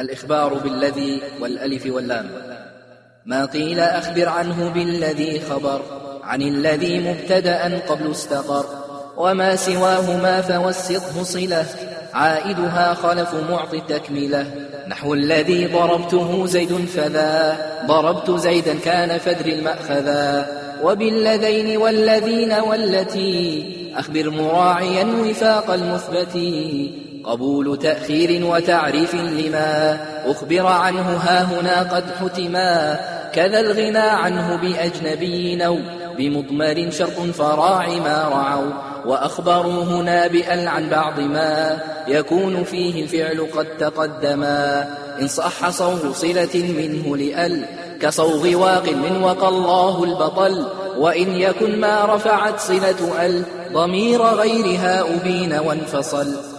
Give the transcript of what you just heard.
الإخبار بالذي والألف واللام. ما قيل أخبر عنه بالذي خبر عن الذي مبتدأ قبل استقر. وما سواهما فوسطه صلة. عائدها خلف معطي التكملة نحو الذي ضربته زيد فذا. ضربت زيدا كان فدر المأخذا. وبالذين والذين والتي. أخبر مراعيا وفاق المثبت. قبول تأخير وتعريف لما أخبر عنه ها هنا قد حتما كذا الغنى عنه بأجنبي أو بمضمر شرط فراع ما رعوا وأخبروا هنا بأل عن بعض ما يكون فيه الفعل قد تقدما إن صح صوغ صلة منه لأل كصوغ واق من وقى الله البطل وإن يكن ما رفعت صلة أل ضمير غيرها أبين وانفصل